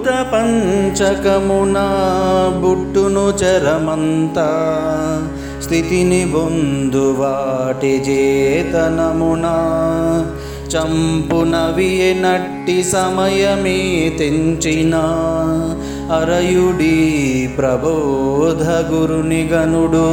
భూత పంచకమున బుట్టును చరమంతా స్థితిని బొందు వాటి చేతనమున చంపునవి నట్టి సమయమే తెంచిన అరయుడి ప్రబోధ గురుని గనుడు